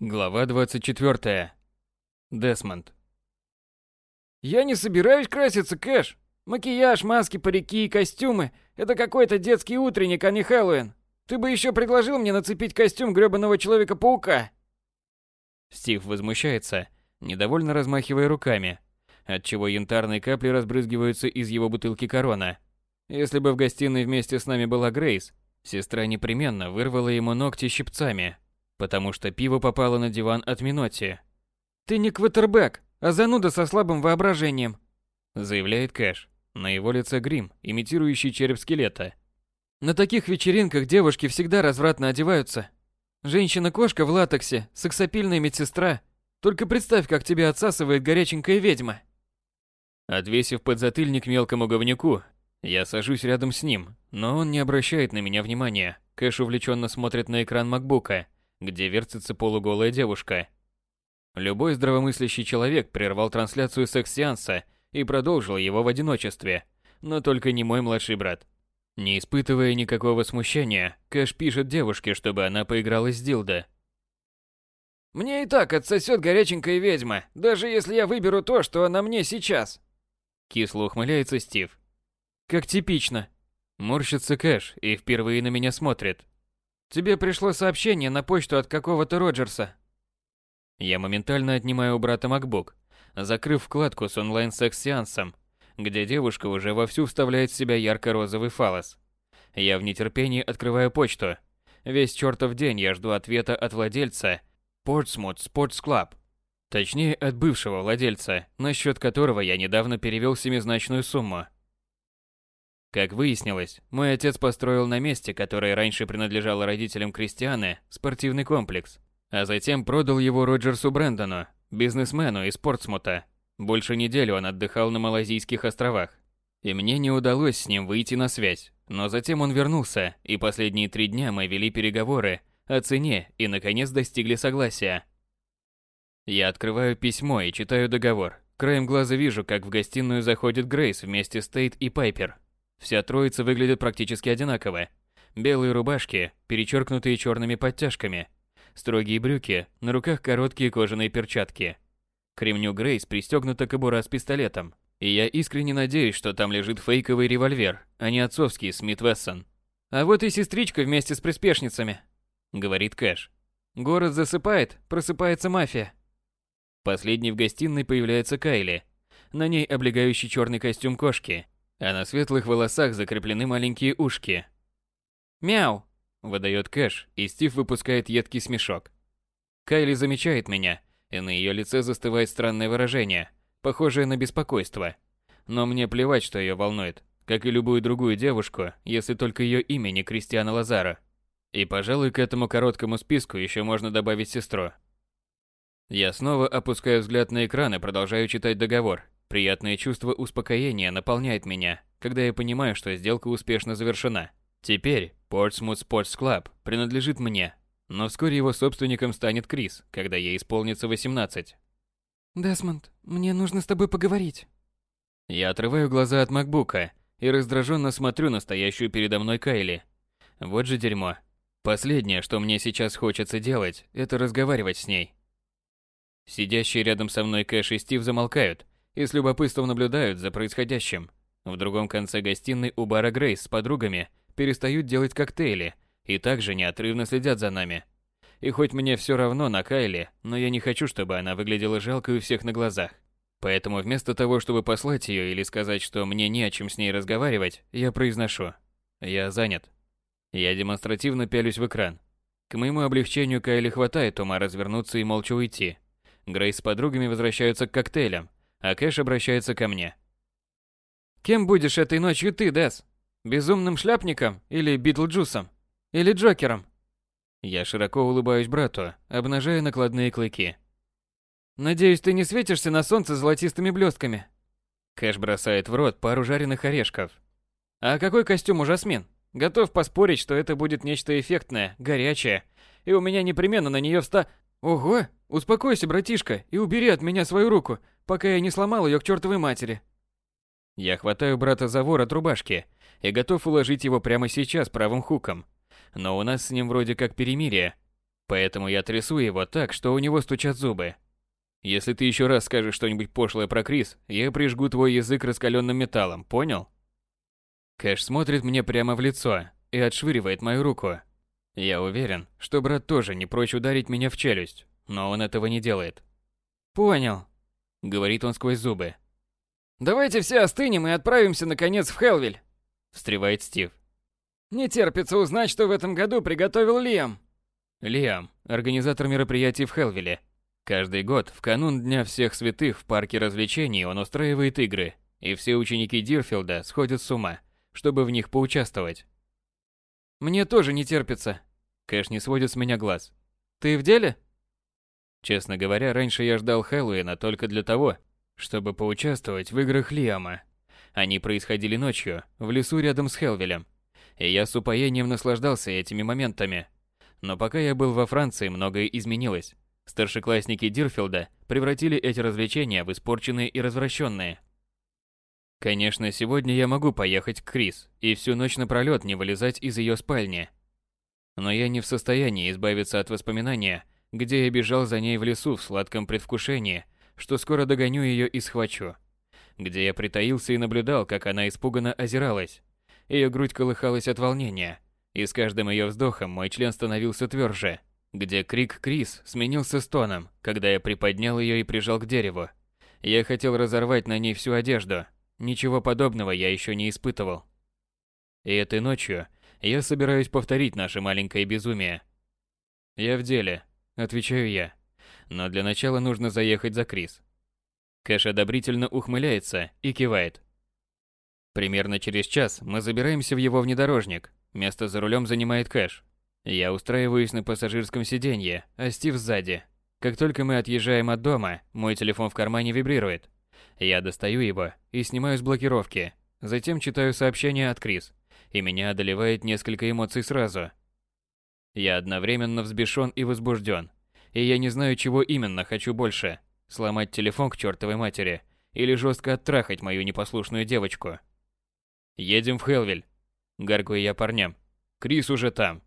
Глава 24. Десмонд. Я не собираюсь краситься, Кэш. Макияж, маски, парики и костюмы – это какой-то детский утренник, а не Хэллоуин. Ты бы еще предложил мне нацепить костюм грёбаного Человека-паука. Стив возмущается, недовольно размахивая руками, отчего янтарные капли разбрызгиваются из его бутылки корона. Если бы в гостиной вместе с нами была Грейс, сестра непременно вырвала ему ногти щипцами, потому что пиво попало на диван от Минотти. «Ты не квотербек, а зануда со слабым воображением», заявляет Кэш. На его лице грим, имитирующий череп скелета. «На таких вечеринках девушки всегда развратно одеваются. Женщина-кошка в латексе, сексапильная медсестра. Только представь, как тебя отсасывает горяченькая ведьма». Отвесив подзатыльник мелкому говнюку, я сажусь рядом с ним, но он не обращает на меня внимания. Кэш увлеченно смотрит на экран макбука, где вертится полуголая девушка. Любой здравомыслящий человек прервал трансляцию секс-сеанса и продолжил его в одиночестве, но только не мой младший брат. Не испытывая никакого смущения, Кэш пишет девушке, чтобы она поиграла с Дилдо. «Мне и так отсосет горяченькая ведьма, даже если я выберу то, что она мне сейчас». Кисло ухмыляется Стив. «Как типично». Морщится Кэш и впервые на меня смотрит. Тебе пришло сообщение на почту от какого-то Роджерса. Я моментально отнимаю у брата MacBook, закрыв вкладку с онлайн-секс-сеансом, где девушка уже вовсю вставляет в себя ярко-розовый фалос. Я в нетерпении открываю почту. Весь чертов день я жду ответа от владельца Portsmouth Sports Club. Точнее, от бывшего владельца, на счет которого я недавно перевел семизначную сумму. Как выяснилось, мой отец построил на месте, которое раньше принадлежало родителям Кристианы, спортивный комплекс, а затем продал его Роджерсу Брэндону, бизнесмену из Портсмута. Больше недели он отдыхал на Малайзийских островах, и мне не удалось с ним выйти на связь. Но затем он вернулся, и последние три дня мы вели переговоры о цене и наконец достигли согласия. Я открываю письмо и читаю договор. Краем глаза вижу, как в гостиную заходит Грейс вместе с Тейт и Пайпер. Вся троица выглядит практически одинаково. Белые рубашки, перечеркнутые черными подтяжками, строгие брюки, на руках короткие кожаные перчатки. К ремню Грейс пристегнута кобура с пистолетом, и я искренне надеюсь, что там лежит фейковый револьвер, а не отцовский Смит Вессон. «А вот и сестричка вместе с приспешницами», — говорит Кэш. «Город засыпает, просыпается мафия». Последней в гостиной появляется Кайли. На ней облегающий черный костюм кошки, а на светлых волосах закреплены маленькие ушки. «Мяу!» – выдает Кэш, и Стив выпускает едкий смешок. Кайли замечает меня, и на ее лице застывает странное выражение, похожее на беспокойство. Но мне плевать, что ее волнует, как и любую другую девушку, если только ее имя не Кристиана Лазара. И, пожалуй, к этому короткому списку еще можно добавить сестру. Я снова опускаю взгляд на экран и продолжаю читать договор, Приятное чувство успокоения наполняет меня, когда я понимаю, что сделка успешно завершена. Теперь Portsmouth Sports Club принадлежит мне, но вскоре его собственником станет Крис, когда ей исполнится 18. Десмонд, мне нужно с тобой поговорить. Я отрываю глаза от макбука и раздраженно смотрю на стоящую передо мной Кайли. Вот же дерьмо. Последнее, что мне сейчас хочется делать, это разговаривать с ней. Сидящие рядом со мной Кэш и Стив замолкают, и с любопытством наблюдают за происходящим. В другом конце гостиной у бара Грейс с подругами перестают делать коктейли и также неотрывно следят за нами. И хоть мне все равно на Кайли, но я не хочу, чтобы она выглядела жалкой у всех на глазах. Поэтому вместо того, чтобы послать ее или сказать, что мне не о чем с ней разговаривать, я произношу. Я занят. Я демонстративно пялюсь в экран. К моему облегчению Кайли хватает ума развернуться и молча уйти. Грейс с подругами возвращаются к коктейлям, а Кэш обращается ко мне. «Кем будешь этой ночью ты, Дэс? Безумным шляпником или Битлджусом? Или Джокером?» Я широко улыбаюсь брату, обнажая накладные клыки. «Надеюсь, ты не светишься на солнце золотистыми блестками?» Кэш бросает в рот пару жареных орешков. «А какой костюм у Жасмин? Готов поспорить, что это будет нечто эффектное, горячее, и у меня непременно на нее вста... Ого, успокойся, братишка, и убери от меня свою руку, пока я не сломал ее к чертовой матери. Я хватаю брата за ворот рубашки и готов уложить его прямо сейчас правым хуком. Но у нас с ним вроде как перемирие. Поэтому я трясу его так, что у него стучат зубы. Если ты еще раз скажешь что-нибудь пошлое про Крис, я прижгу твой язык раскаленным металлом, понял? Кэш смотрит мне прямо в лицо и отшвыривает мою руку. Я уверен, что брат тоже не прочь ударить меня в челюсть, но он этого не делает. «Понял», — говорит он сквозь зубы. «Давайте все остынем и отправимся, наконец, в Хелвиль», — встревает Стив. «Не терпится узнать, что в этом году приготовил Лиам». Лиам – организатор мероприятий в Хелвиле. Каждый год, в канун Дня всех святых в парке развлечений он устраивает игры, и все ученики Дирфилда сходят с ума, чтобы в них поучаствовать. «Мне тоже не терпится». Кэш не сводит с меня глаз. «Ты в деле?» Честно говоря, раньше я ждал Хэллоуина только для того, чтобы поучаствовать в играх Лиама. Они происходили ночью, в лесу рядом с Хелвилем. И я с упоением наслаждался этими моментами. Но пока я был во Франции, многое изменилось. Старшеклассники Дирфилда превратили эти развлечения в испорченные и развращенные. Конечно, сегодня я могу поехать к Крис и всю ночь напролёт не вылезать из ее спальни. Но я не в состоянии избавиться от воспоминания, где я бежал за ней в лесу в сладком предвкушении, что скоро догоню ее и схвачу. Где я притаился и наблюдал, как она испуганно озиралась. Ее грудь колыхалась от волнения, и с каждым ее вздохом мой член становился тверже. Где крик Крис сменился стоном, когда я приподнял ее и прижал к дереву. Я хотел разорвать на ней всю одежду. Ничего подобного я еще не испытывал. И этой ночью я собираюсь повторить наше маленькое безумие. Я в деле, отвечаю я. Но для начала нужно заехать за Крис. Кэш одобрительно ухмыляется и кивает. Примерно через час мы забираемся в его внедорожник. Место за рулем занимает Кэш. Я устраиваюсь на пассажирском сиденье, а Стив сзади. Как только мы отъезжаем от дома, мой телефон в кармане вибрирует. Я достаю его и снимаю с блокировки. Затем читаю сообщение от Крис, и меня одолевает несколько эмоций сразу. Я одновременно взбешен и возбужден, и я не знаю, чего именно хочу больше – сломать телефон к чертовой матери или жестко оттрахать мою непослушную девочку. Едем в Хелвиль. Гаркую я парням. Крис уже там.